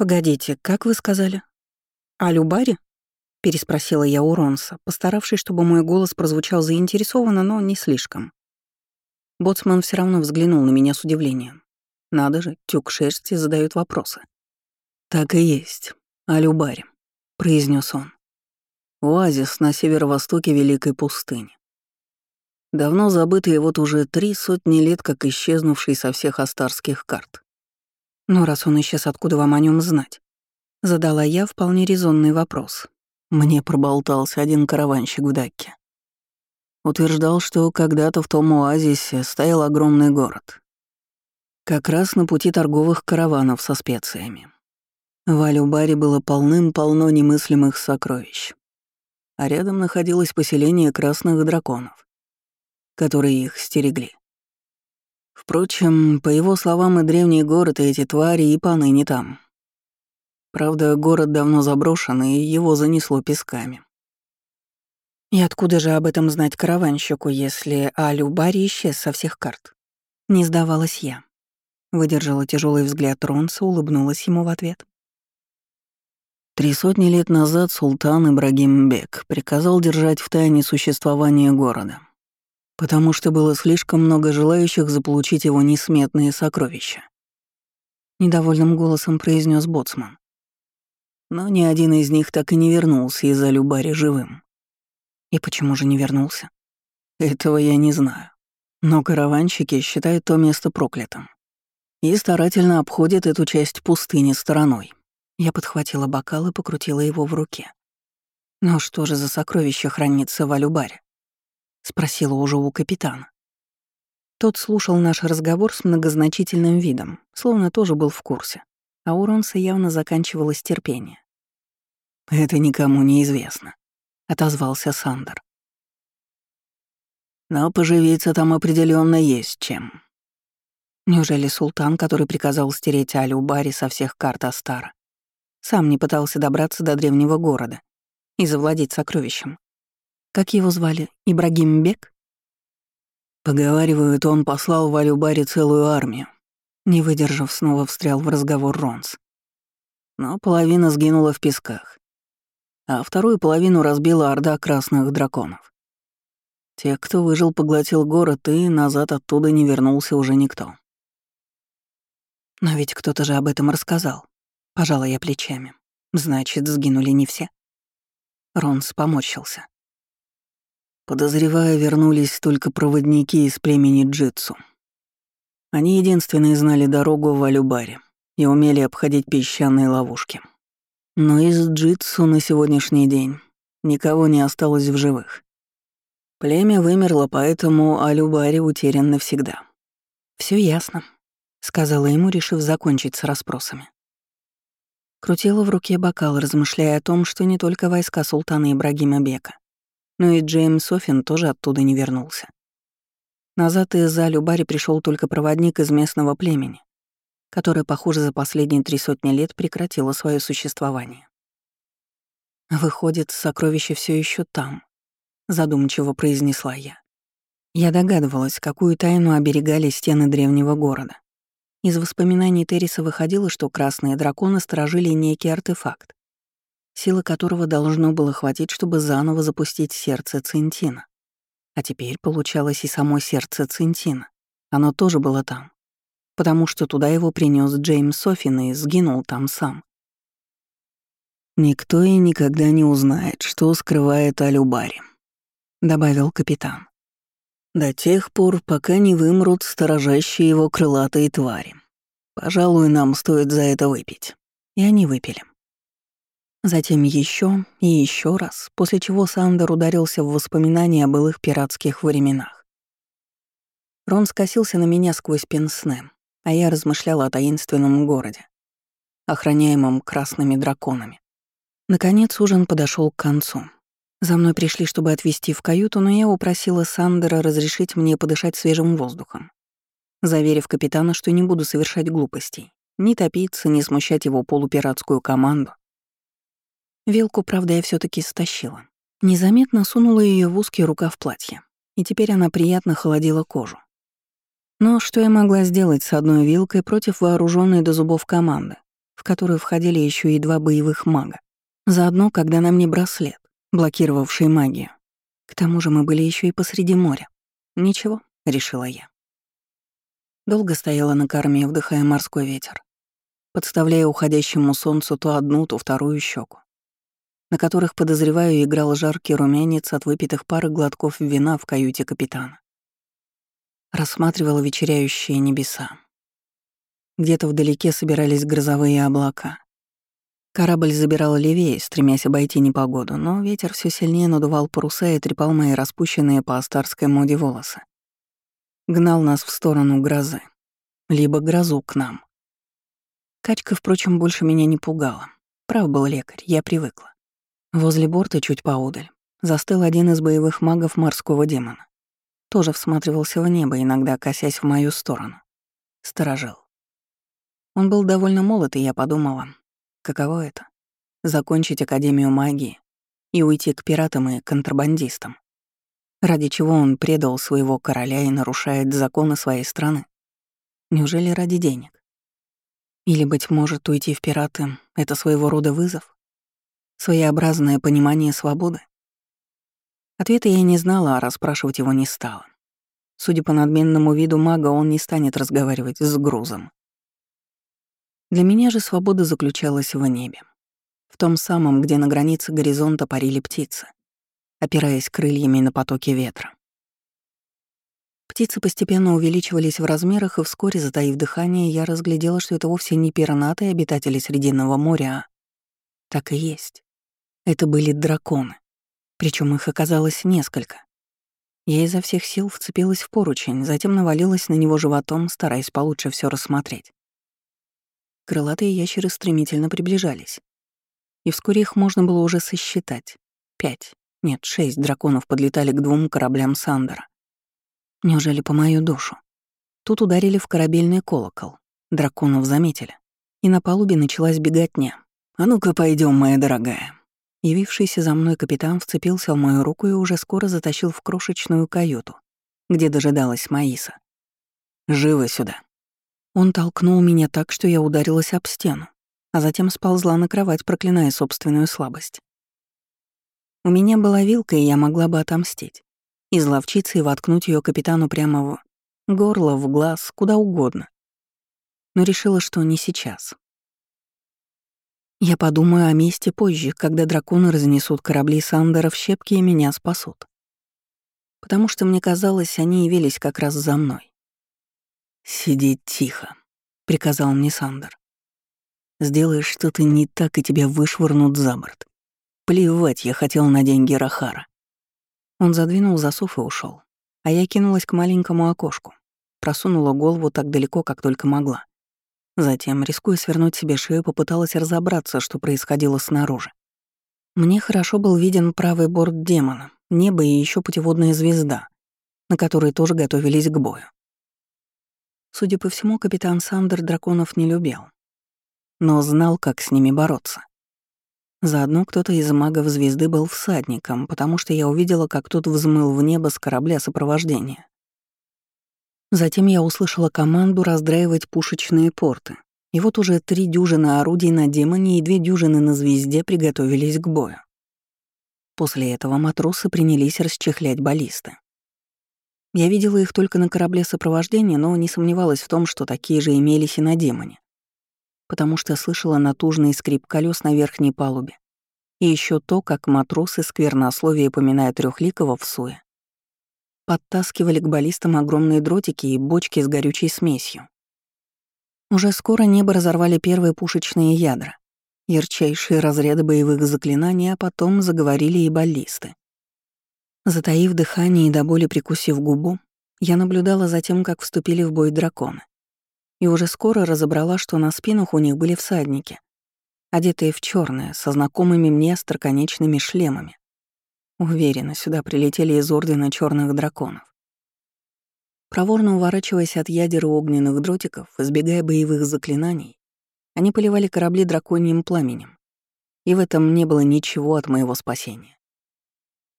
«Погодите, как вы сказали? О Любаре?» — переспросила я у Ронса, постаравшись, чтобы мой голос прозвучал заинтересованно, но не слишком. Боцман все равно взглянул на меня с удивлением. Надо же, тюк шерсти задают вопросы. «Так и есть. О Любаре», — произнес он. «Оазис на северо-востоке Великой пустыни. Давно забытый вот уже три сотни лет, как исчезнувший со всех астарских карт. Но раз он исчез, откуда вам о нем знать? Задала я вполне резонный вопрос. Мне проболтался один караванщик в Дакке. Утверждал, что когда-то в том оазисе стоял огромный город. Как раз на пути торговых караванов со специями. В Алюбаре было полным-полно немыслимых сокровищ. А рядом находилось поселение красных драконов которые их стерегли. Впрочем, по его словам, и древний город, и эти твари и поныне там. Правда, город давно заброшен, и его занесло песками. И откуда же об этом знать караванщику, если Алю Барри исчез со всех карт? Не сдавалась я. Выдержала тяжелый взгляд Ронса, улыбнулась ему в ответ. Три сотни лет назад султан Ибрагим Бек приказал держать в тайне существование города потому что было слишком много желающих заполучить его несметные сокровища. Недовольным голосом произнес боцман. Но ни один из них так и не вернулся из-за Любари живым. И почему же не вернулся? Этого я не знаю. Но караванщики считают то место проклятым. И старательно обходят эту часть пустыни стороной. Я подхватила бокал и покрутила его в руке. Но что же за сокровище хранится в Алюбаре? — спросила уже у капитана. Тот слушал наш разговор с многозначительным видом, словно тоже был в курсе, а у Ронса явно заканчивалось терпение. «Это никому не известно», — отозвался Сандер. «Но поживиться там определенно есть чем». Неужели султан, который приказал стереть Алю Барри со всех карт Астара, сам не пытался добраться до древнего города и завладеть сокровищем? Как его звали? Ибрагим Бек? Поговаривают, он послал в Алюбаре целую армию. Не выдержав, снова встрял в разговор Ронс. Но половина сгинула в песках, а вторую половину разбила орда красных драконов. Те, кто выжил, поглотил город, и назад оттуда не вернулся уже никто. Но ведь кто-то же об этом рассказал. Пожала я плечами. Значит, сгинули не все. Ронс поморщился. Подозревая, вернулись только проводники из племени Джитсу. Они единственные знали дорогу в Алюбаре и умели обходить песчаные ловушки. Но из Джитсу на сегодняшний день никого не осталось в живых. Племя вымерло, поэтому Алюбаре утерян навсегда. Все ясно», — сказала ему, решив закончить с расспросами. Крутила в руке бокал, размышляя о том, что не только войска султана Ибрагима Бека, но и Джеймс Софин тоже оттуда не вернулся. Назад из-за Любари пришел только проводник из местного племени, которое, похоже, за последние три сотни лет прекратило свое существование. «Выходит, сокровище все еще там», — задумчиво произнесла я. Я догадывалась, какую тайну оберегали стены древнего города. Из воспоминаний Терриса выходило, что красные драконы сторожили некий артефакт, силы которого должно было хватить, чтобы заново запустить сердце Центина. А теперь получалось и само сердце Центина. Оно тоже было там, потому что туда его принес Джеймс Софин и сгинул там сам. «Никто и никогда не узнает, что скрывает Алюбари», — добавил капитан. «До тех пор, пока не вымрут сторожащие его крылатые твари. Пожалуй, нам стоит за это выпить». И они выпили. Затем еще и еще раз, после чего Сандер ударился в воспоминания о былых пиратских временах. Рон скосился на меня сквозь пенсне, а я размышляла о таинственном городе, охраняемом красными драконами. Наконец ужин подошел к концу. За мной пришли, чтобы отвезти в каюту, но я упросила Сандера разрешить мне подышать свежим воздухом, заверив капитана, что не буду совершать глупостей, ни топиться, ни смущать его полупиратскую команду, Вилку, правда, я все таки стащила. Незаметно сунула ее в узкий рукав платья, и теперь она приятно холодила кожу. Но что я могла сделать с одной вилкой против вооруженной до зубов команды, в которую входили еще и два боевых мага. Заодно, когда на мне браслет, блокировавший магию. К тому же мы были еще и посреди моря. Ничего, решила я. Долго стояла на корме, вдыхая морской ветер, подставляя уходящему солнцу то одну, то вторую щеку, на которых, подозреваю, играл жаркий румянец от выпитых пары глотков вина в каюте капитана. Рассматривала вечеряющие небеса. Где-то вдалеке собирались грозовые облака. Корабль забирал левее, стремясь обойти непогоду, но ветер все сильнее надувал паруса и трепал мои распущенные по астарской моде волосы. Гнал нас в сторону грозы. Либо грозу к нам. Качка, впрочем, больше меня не пугала. Прав был лекарь, я привыкла. Возле борта, чуть поодаль, застыл один из боевых магов морского демона. Тоже всматривался в небо, иногда косясь в мою сторону. Сторожил. Он был довольно молод, и я подумала, Каково это? Закончить Академию магии и уйти к пиратам и контрабандистам? Ради чего он предал своего короля и нарушает законы своей страны? Неужели ради денег? Или, быть может, уйти в пираты — это своего рода вызов? Своеобразное понимание свободы? Ответа я не знала, а расспрашивать его не стала. Судя по надменному виду мага, он не станет разговаривать с грузом. Для меня же свобода заключалась в небе. В том самом, где на границе горизонта парили птицы, опираясь крыльями на потоки ветра. Птицы постепенно увеличивались в размерах, и вскоре, затаив дыхание, я разглядела, что это вовсе не пиранаты обитатели Срединного моря, а так и есть. Это были драконы. Причем их оказалось несколько. Я изо всех сил вцепилась в поручень, затем навалилась на него животом, стараясь получше все рассмотреть. Крылатые ящеры стремительно приближались. И вскоре их можно было уже сосчитать. Пять, нет, шесть драконов подлетали к двум кораблям Сандера. Неужели по мою душу? Тут ударили в корабельный колокол. Драконов заметили. И на палубе началась беготня. «А ну-ка, пойдем, моя дорогая». Явившийся за мной капитан вцепился в мою руку и уже скоро затащил в крошечную каюту, где дожидалась Маиса. «Живо сюда». Он толкнул меня так, что я ударилась об стену, а затем сползла на кровать, проклиная собственную слабость. У меня была вилка, и я могла бы отомстить. Изловчиться и воткнуть ее капитану прямо в горло, в глаз, куда угодно. Но решила, что не сейчас. Я подумаю о месте позже, когда драконы разнесут корабли Сандера в щепки и меня спасут. Потому что мне казалось, они явились как раз за мной. «Сиди тихо», — приказал мне Сандер. «Сделаешь что-то не так, и тебя вышвырнут за борт. Плевать я хотел на деньги Рахара». Он задвинул засов и ушел, а я кинулась к маленькому окошку, просунула голову так далеко, как только могла. Затем, рискуя свернуть себе шею, попыталась разобраться, что происходило снаружи. Мне хорошо был виден правый борт демона, небо и еще путеводная звезда, на которой тоже готовились к бою. Судя по всему, капитан Сандер драконов не любил, но знал, как с ними бороться. Заодно кто-то из магов звезды был всадником, потому что я увидела, как тот взмыл в небо с корабля сопровождения. Затем я услышала команду раздраивать пушечные порты. И вот уже три дюжины орудий на демоне и две дюжины на звезде приготовились к бою. После этого матросы принялись расчехлять баллисты. Я видела их только на корабле сопровождения, но не сомневалась в том, что такие же имелись и на демоне, потому что слышала натужный скрип колес на верхней палубе. И еще то, как матросы сквернословие поминая трехликого в суе. Подтаскивали к баллистам огромные дротики и бочки с горючей смесью. Уже скоро небо разорвали первые пушечные ядра, ярчайшие разряды боевых заклинаний, а потом заговорили и баллисты. Затаив дыхание и до боли прикусив губу, я наблюдала за тем, как вступили в бой драконы. И уже скоро разобрала, что на спинах у них были всадники, одетые в черное, со знакомыми мне остроконечными шлемами. Уверена, сюда прилетели из Ордена черных драконов. Проворно уворачиваясь от ядер огненных дротиков, избегая боевых заклинаний, они поливали корабли драконьим пламенем. И в этом не было ничего от моего спасения.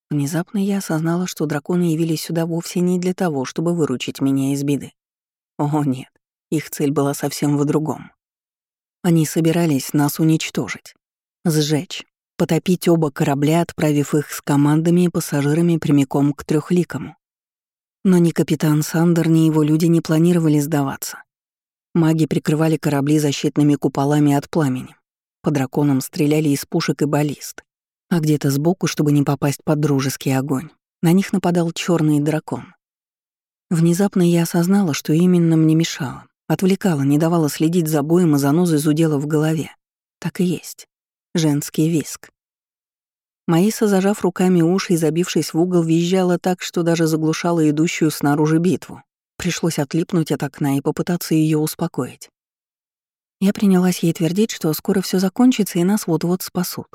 Внезапно я осознала, что драконы явились сюда вовсе не для того, чтобы выручить меня из беды. О нет, их цель была совсем в другом. Они собирались нас уничтожить, сжечь, потопить оба корабля, отправив их с командами и пассажирами прямиком к трехликому. Но ни капитан Сандер, ни его люди не планировали сдаваться. Маги прикрывали корабли защитными куполами от пламени. По драконам стреляли из пушек и баллист. А где-то сбоку, чтобы не попасть под дружеский огонь, на них нападал черный дракон. Внезапно я осознала, что именно мне мешало. Отвлекала, не давала следить за боем и занозой зудела в голове. Так и есть. Женский виск. Маиса, зажав руками уши и забившись в угол, визжала так, что даже заглушала идущую снаружи битву. Пришлось отлипнуть от окна и попытаться ее успокоить. Я принялась ей твердить, что скоро все закончится и нас вот-вот спасут.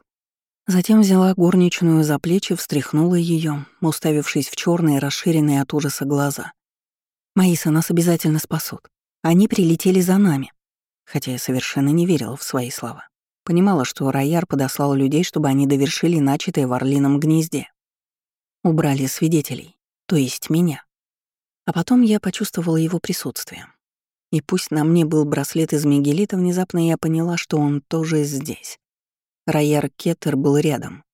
Затем взяла горничную за плечи, встряхнула ее, уставившись в черные, расширенные от ужаса глаза. «Маиса, нас обязательно спасут. Они прилетели за нами». Хотя я совершенно не верила в свои слова. Понимала, что Рояр подослал людей, чтобы они довершили начатое в Орлином гнезде. Убрали свидетелей, то есть меня. А потом я почувствовала его присутствие. И пусть на мне был браслет из мигелита, внезапно я поняла, что он тоже здесь. Рояр Кеттер был рядом.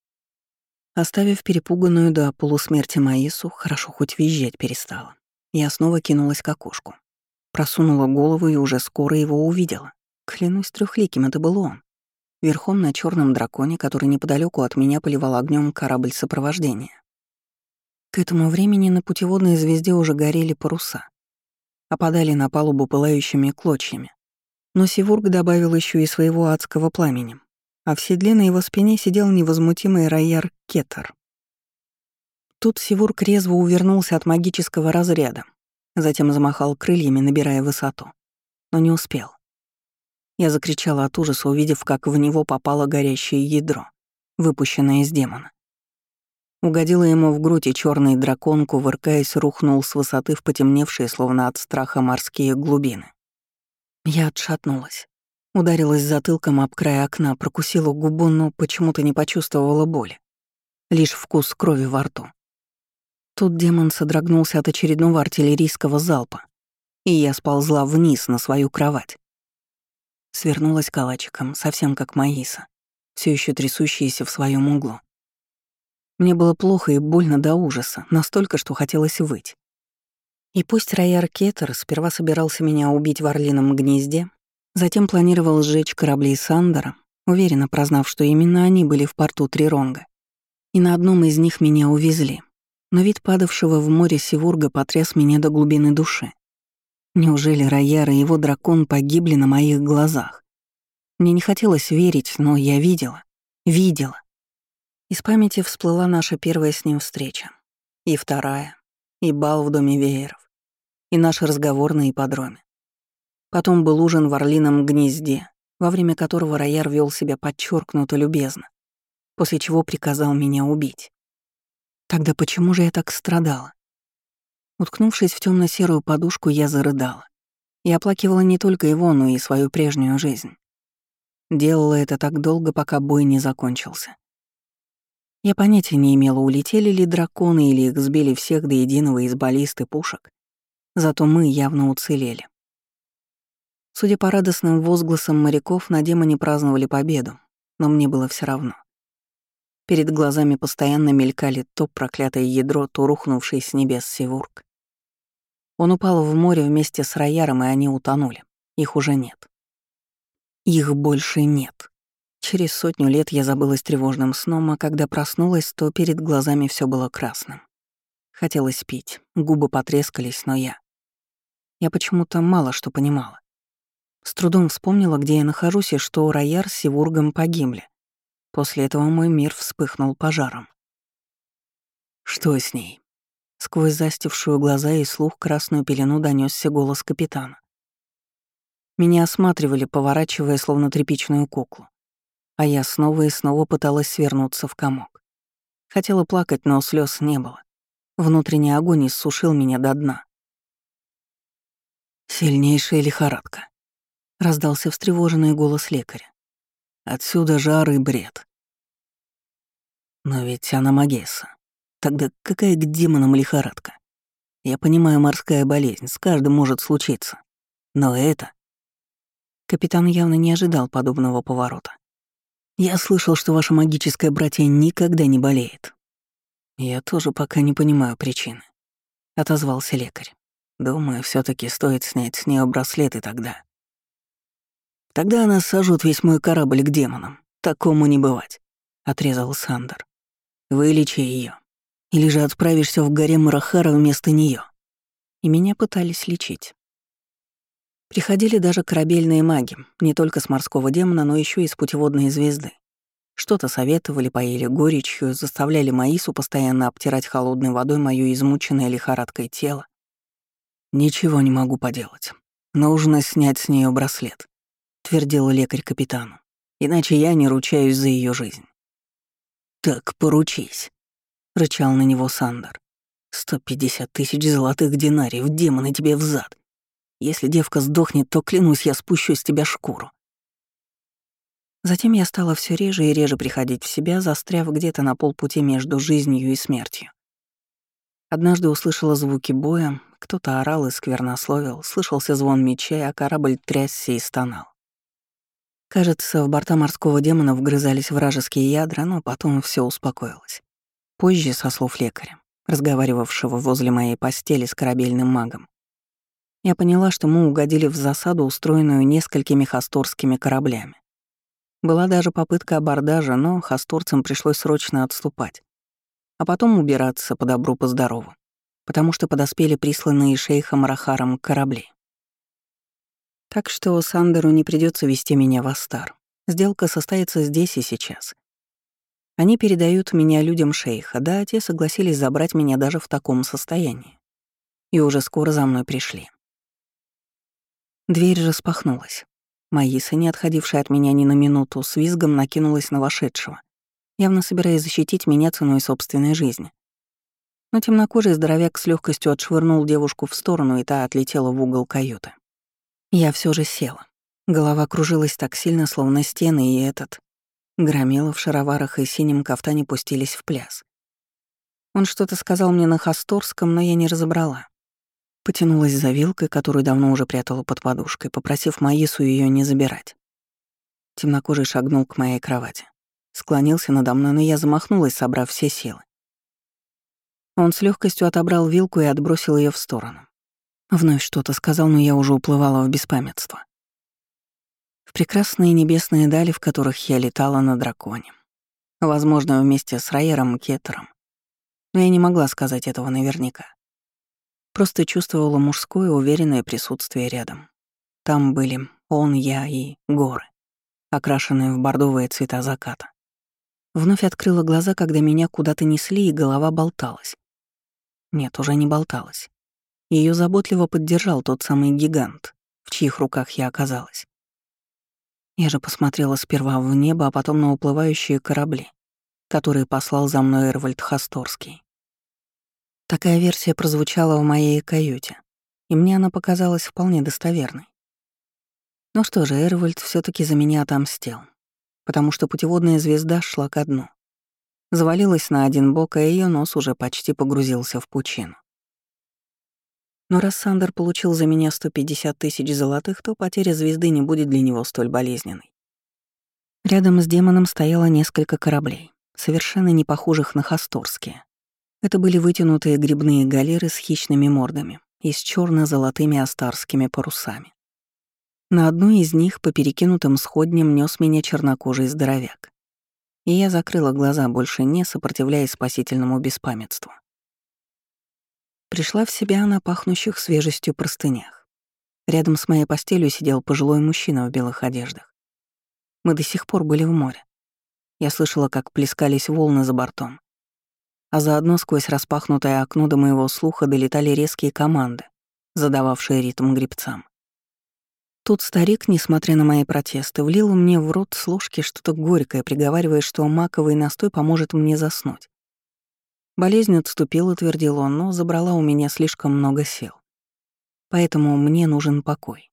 Оставив перепуганную до полусмерти Маису, хорошо хоть визжать перестала, я снова кинулась к окошку. Просунула голову и уже скоро его увидела. Клянусь трехликим, это был он. Верхом на черном драконе, который неподалеку от меня поливал огнем корабль сопровождения. К этому времени на путеводной звезде уже горели паруса, опадали на палубу пылающими клочьями. Но Сивург добавил еще и своего адского пламени, а в седле на его спине сидел невозмутимый рояр Кетер. Тут Сивург резво увернулся от магического разряда, затем замахал крыльями, набирая высоту. Но не успел. Я закричала от ужаса, увидев, как в него попало горящее ядро, выпущенное из демона. Угодила ему в грудь, и черный дракон, кувыркаясь, рухнул с высоты в потемневшие, словно от страха, морские глубины. Я отшатнулась. Ударилась затылком об край окна, прокусила губу, но почему-то не почувствовала боли. Лишь вкус крови во рту. Тут демон содрогнулся от очередного артиллерийского залпа, и я сползла вниз на свою кровать. Свернулась калачиком, совсем как Маиса, все еще трясущаяся в своем углу. Мне было плохо и больно до ужаса, настолько, что хотелось выть. И пусть Рояр Кеттер сперва собирался меня убить в Орлином гнезде, затем планировал сжечь корабли Сандера, уверенно прознав, что именно они были в порту Триронга, и на одном из них меня увезли. Но вид падавшего в море Сивурга потряс меня до глубины души. Неужели Рояр и его дракон погибли на моих глазах? Мне не хотелось верить, но я видела. Видела. Из памяти всплыла наша первая с ним встреча. И вторая. И бал в доме вееров. И наш разговор на ипподроме. Потом был ужин в орлином гнезде, во время которого Рояр вел себя подчеркнуто любезно, после чего приказал меня убить. Тогда почему же я так страдала? Уткнувшись в темно серую подушку, я зарыдала. И оплакивала не только его, но и свою прежнюю жизнь. Делала это так долго, пока бой не закончился. Я понятия не имела, улетели ли драконы или их сбили всех до единого из баллист и пушек. Зато мы явно уцелели. Судя по радостным возгласам моряков, на демоне праздновали победу, но мне было все равно. Перед глазами постоянно мелькали то проклятое ядро, то рухнувший с небес Сивург. Он упал в море вместе с Рояром, и они утонули. Их уже нет. Их больше нет. Через сотню лет я забылась тревожным сном, а когда проснулась, то перед глазами все было красным. Хотелось пить, губы потрескались, но я... Я почему-то мало что понимала. С трудом вспомнила, где я нахожусь и что Рояр с Сивургом погибли. После этого мой мир вспыхнул пожаром. «Что с ней?» Сквозь застившую глаза и слух красную пелену донесся голос капитана. Меня осматривали, поворачивая словно тряпичную куклу а я снова и снова пыталась свернуться в комок. Хотела плакать, но слез не было. Внутренний огонь иссушил меня до дна. «Сильнейшая лихорадка», — раздался встревоженный голос лекаря. «Отсюда жар и бред». «Но ведь она Магесса. Тогда какая к демонам лихорадка? Я понимаю, морская болезнь, с каждым может случиться. Но это...» Капитан явно не ожидал подобного поворота. «Я слышал, что ваше магическое братья никогда не болеет». «Я тоже пока не понимаю причины», — отозвался лекарь. «Думаю, все таки стоит снять с нее браслеты тогда». «Тогда она сожжет весь мой корабль к демонам. Такому не бывать», — отрезал Сандер. «Вылечи ее, Или же отправишься в горе Марахара вместо нее. И меня пытались лечить. Приходили даже корабельные маги, не только с морского демона, но еще и с путеводной звезды. Что-то советовали, поели горечью, заставляли Маису постоянно обтирать холодной водой моё измученное лихорадкой тело. «Ничего не могу поделать. Нужно снять с нее браслет», — твердил лекарь капитану. «Иначе я не ручаюсь за ее жизнь». «Так поручись», — рычал на него Сандер. «Сто пятьдесят тысяч золотых динариев, демоны тебе взад. Если девка сдохнет, то, клянусь, я спущу с тебя шкуру. Затем я стала все реже и реже приходить в себя, застряв где-то на полпути между жизнью и смертью. Однажды услышала звуки боя, кто-то орал и сквернословил, слышался звон мечей, а корабль трясся и стонал. Кажется, в борта морского демона вгрызались вражеские ядра, но потом все успокоилось. Позже, со слов лекаря, разговаривавшего возле моей постели с корабельным магом, я поняла, что мы угодили в засаду, устроенную несколькими хасторскими кораблями. Была даже попытка абордажа, но хасторцам пришлось срочно отступать, а потом убираться по добру, по здорову, потому что подоспели присланные шейхом Рахаром корабли. Так что Сандеру не придется вести меня в Астар. Сделка состоится здесь и сейчас. Они передают меня людям шейха, да, те согласились забрать меня даже в таком состоянии. И уже скоро за мной пришли. Дверь распахнулась. Маиса, не отходившая от меня ни на минуту, с визгом накинулась на вошедшего, явно собираясь защитить меня ценой собственной жизни. Но темнокожий здоровяк с легкостью отшвырнул девушку в сторону, и та отлетела в угол каюты. Я все же села. Голова кружилась так сильно, словно стены, и этот... Громила в шароварах и синем кафтане пустились в пляс. Он что-то сказал мне на хасторском, но я не разобрала. Потянулась за вилкой, которую давно уже прятала под подушкой, попросив Маису ее не забирать. Темнокожий шагнул к моей кровати. Склонился надо мной, но я замахнулась, собрав все силы. Он с легкостью отобрал вилку и отбросил ее в сторону. Вновь что-то сказал, но я уже уплывала в беспамятство. Прекрасные небесные дали, в которых я летала на драконе. Возможно, вместе с Райером Кеттером. Но я не могла сказать этого наверняка. Просто чувствовала мужское уверенное присутствие рядом. Там были он, я и горы, окрашенные в бордовые цвета заката. Вновь открыла глаза, когда меня куда-то несли, и голова болталась. Нет, уже не болталась. Ее заботливо поддержал тот самый гигант, в чьих руках я оказалась. Я же посмотрела сперва в небо, а потом на уплывающие корабли, которые послал за мной Эрвальд Хасторский. Такая версия прозвучала в моей каюте, и мне она показалась вполне достоверной. Ну что же, Эрвальд все таки за меня отомстил, потому что путеводная звезда шла ко дну. Завалилась на один бок, а ее нос уже почти погрузился в пучину. Но раз Сандер получил за меня 150 тысяч золотых, то потеря звезды не будет для него столь болезненной. Рядом с демоном стояло несколько кораблей, совершенно не похожих на хасторские. Это были вытянутые грибные галеры с хищными мордами и с черно золотыми астарскими парусами. На одной из них по перекинутым сходням нес меня чернокожий здоровяк. И я закрыла глаза, больше не сопротивляясь спасительному беспамятству. Пришла в себя на пахнущих свежестью простынях. Рядом с моей постелью сидел пожилой мужчина в белых одеждах. Мы до сих пор были в море. Я слышала, как плескались волны за бортом, а заодно сквозь распахнутое окно до моего слуха долетали резкие команды, задававшие ритм грибцам. Тут старик, несмотря на мои протесты, влил мне в рот с ложки что-то горькое, приговаривая, что маковый настой поможет мне заснуть. Болезнь отступила, твердил он, но забрала у меня слишком много сил. Поэтому мне нужен покой.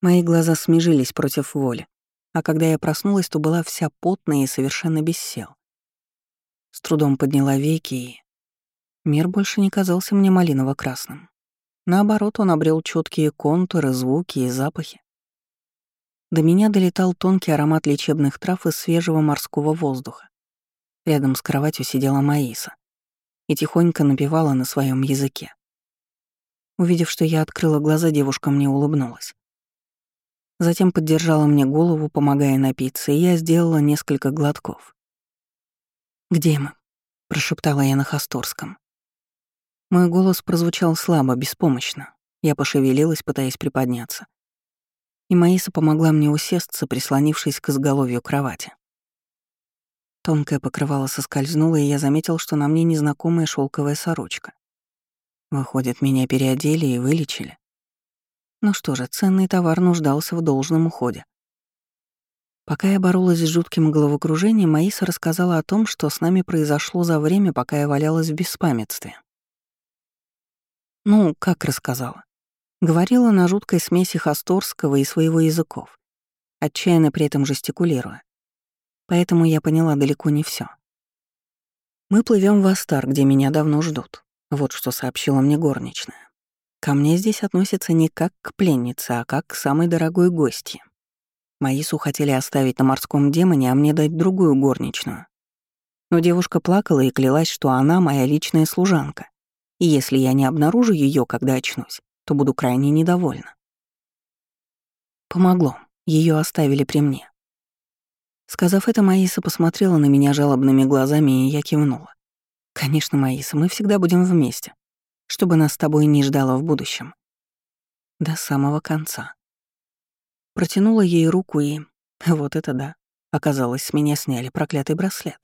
Мои глаза смежились против воли, а когда я проснулась, то была вся потная и совершенно без сил. С трудом подняла веки и... Мир больше не казался мне малиново-красным. Наоборот, он обрел четкие контуры, звуки и запахи. до меня долетал тонкий аромат лечебных трав из свежего морского воздуха. Рядом с кроватью сидела Маиса и тихонько напевала на своем языке. Увидев, что я открыла глаза, девушка мне улыбнулась. Затем поддержала мне голову, помогая напиться, и я сделала несколько глотков. «Где мы?» — прошептала я на Хасторском. Мой голос прозвучал слабо, беспомощно. Я пошевелилась, пытаясь приподняться. И Маиса помогла мне усесться, прислонившись к изголовью кровати. Тонкое покрывало соскользнуло, и я заметил, что на мне незнакомая шелковая сорочка. Выходит, меня переодели и вылечили. Ну что же, ценный товар нуждался в должном уходе. Пока я боролась с жутким головокружением, Маиса рассказала о том, что с нами произошло за время, пока я валялась в беспамятстве. Ну, как рассказала? Говорила на жуткой смеси хасторского и своего языков, отчаянно при этом жестикулируя. Поэтому я поняла далеко не все. Мы плывем в Астар, где меня давно ждут. Вот что сообщила мне горничная. Ко мне здесь относятся не как к пленнице, а как к самой дорогой гости. Маису хотели оставить на морском демоне, а мне дать другую горничную. Но девушка плакала и клялась, что она моя личная служанка. И если я не обнаружу ее, когда очнусь, то буду крайне недовольна. Помогло. Ее оставили при мне. Сказав это, Маиса посмотрела на меня жалобными глазами, и я кивнула. «Конечно, Маиса, мы всегда будем вместе чтобы нас с тобой не ждало в будущем. До самого конца. Протянула ей руку и... Вот это да. Оказалось, с меня сняли проклятый браслет.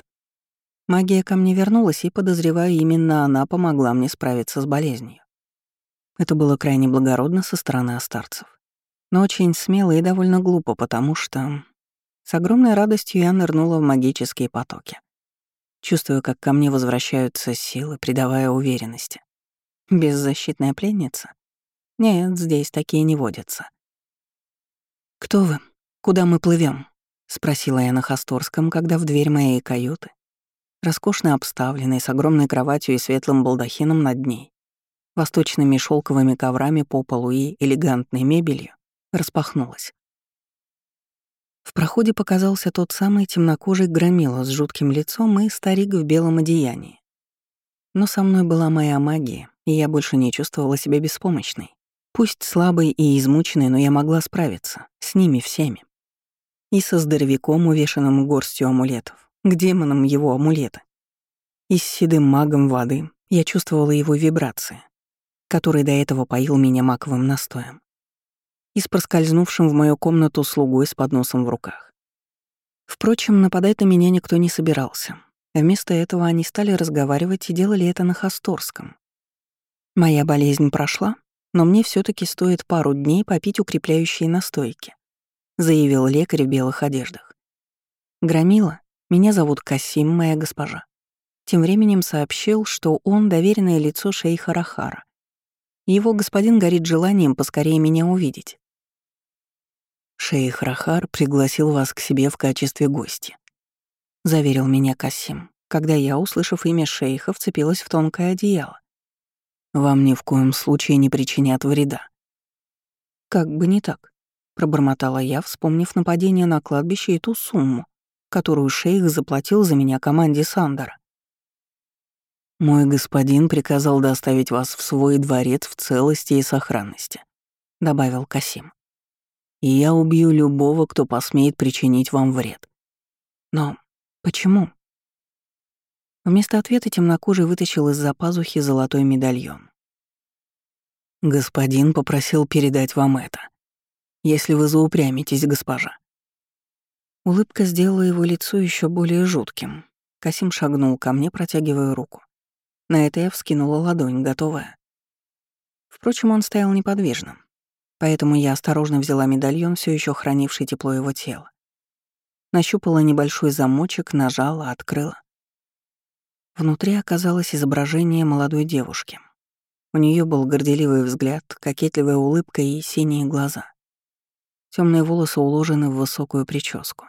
Магия ко мне вернулась, и, подозреваю, именно она помогла мне справиться с болезнью. Это было крайне благородно со стороны остарцев. Но очень смело и довольно глупо, потому что... С огромной радостью я нырнула в магические потоки. Чувствую, как ко мне возвращаются силы, придавая уверенности. Беззащитная пленница? Нет, здесь такие не водятся. «Кто вы? Куда мы плывем? спросила я на Хасторском, когда в дверь моей каюты, роскошно обставленной, с огромной кроватью и светлым балдахином над ней, восточными шелковыми коврами по полу и элегантной мебелью, распахнулась. В проходе показался тот самый темнокожий громила с жутким лицом и старик в белом одеянии. Но со мной была моя магия, и я больше не чувствовала себя беспомощной. Пусть слабой и измученной, но я могла справиться. С ними всеми. И со здоровяком, увешанным горстью амулетов, к демонам его амулета. И с седым магом воды я чувствовала его вибрации, который до этого поил меня маковым настоем. И с проскользнувшим в мою комнату слугой с подносом в руках. Впрочем, нападать на меня никто не собирался. Вместо этого они стали разговаривать и делали это на Хасторском, Моя болезнь прошла, но мне все таки стоит пару дней попить укрепляющие настойки, заявил лекарь в белых одеждах. Громила, меня зовут Касим, моя госпожа. Тем временем сообщил, что он доверенное лицо шейха Рахара. Его господин горит желанием поскорее меня увидеть. Шейх Рахар пригласил вас к себе в качестве гостя. Заверил меня Касим, когда я, услышав имя шейха, вцепилась в тонкое одеяло. Вам ни в коем случае не причинят вреда. Как бы не так, пробормотала я, вспомнив нападение на кладбище и ту сумму, которую шейх заплатил за меня команде Сандера. Мой господин приказал доставить вас в свой дворец в целости и сохранности, добавил Касим. И я убью любого, кто посмеет причинить вам вред. Но почему? Вместо ответа темнокожий вытащил из-за пазухи золотой медальон. «Господин попросил передать вам это. Если вы заупрямитесь, госпожа». Улыбка сделала его лицо еще более жутким. Касим шагнул ко мне, протягивая руку. На это я вскинула ладонь, готовая. Впрочем, он стоял неподвижно, поэтому я осторожно взяла медальон, все еще хранивший тепло его тела. Нащупала небольшой замочек, нажала, открыла. Внутри оказалось изображение молодой девушки. У нее был горделивый взгляд, кокетливая улыбка и синие глаза. Темные волосы уложены в высокую прическу.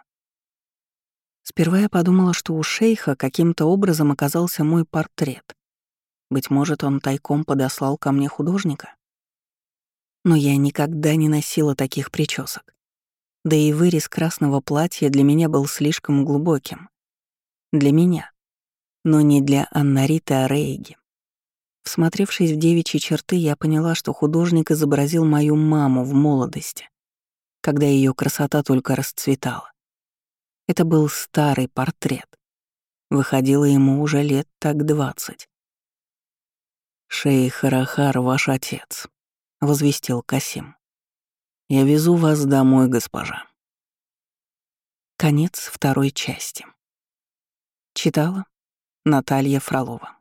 Сперва я подумала, что у шейха каким-то образом оказался мой портрет. Быть может, он тайком подослал ко мне художника? Но я никогда не носила таких причесок. Да и вырез красного платья для меня был слишком глубоким. Для меня. Но не для Аннариты Арейги. Всмотревшись в девичьи черты, я поняла, что художник изобразил мою маму в молодости, когда ее красота только расцветала. Это был старый портрет. Выходило ему уже лет так двадцать. «Шейх Рахар, ваш отец», — возвестил Касим. «Я везу вас домой, госпожа». Конец второй части. Читала Наталья Фролова.